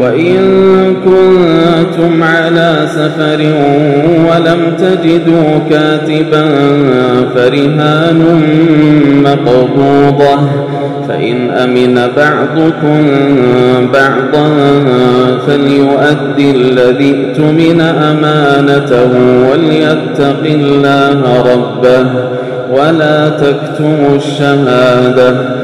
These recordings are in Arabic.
وإن كنتم على سفر ولم تجدوا كاتبا فرهان مقبوضة فإن أمن بعضكم بعضا فليؤدي الذي ائتمن أمانته وليتق الله ربه ولا تكتموا الشهادة.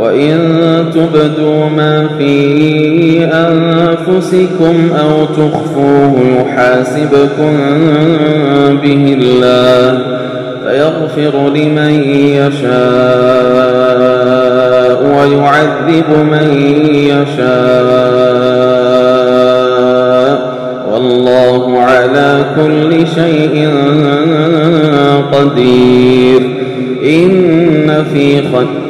وإن تبدوا ما في أنفسكم أو تخفوه يحاسبكم به الله فيغفر لمن يشاء ويعذب من يشاء والله على كل شيء قدير إن في خلق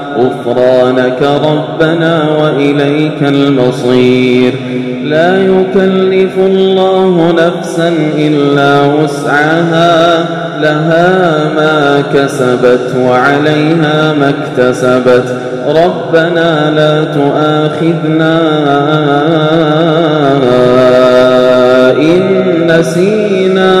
غفرانك ربنا وإليك المصير. لا يكلف الله نفسا إلا وسعها لها ما كسبت وعليها ما اكتسبت. ربنا لا تؤاخذنا إن نسينا.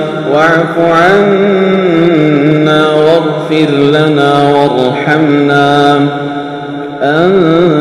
واعف عنا واغفر لنا وارحمنا أنت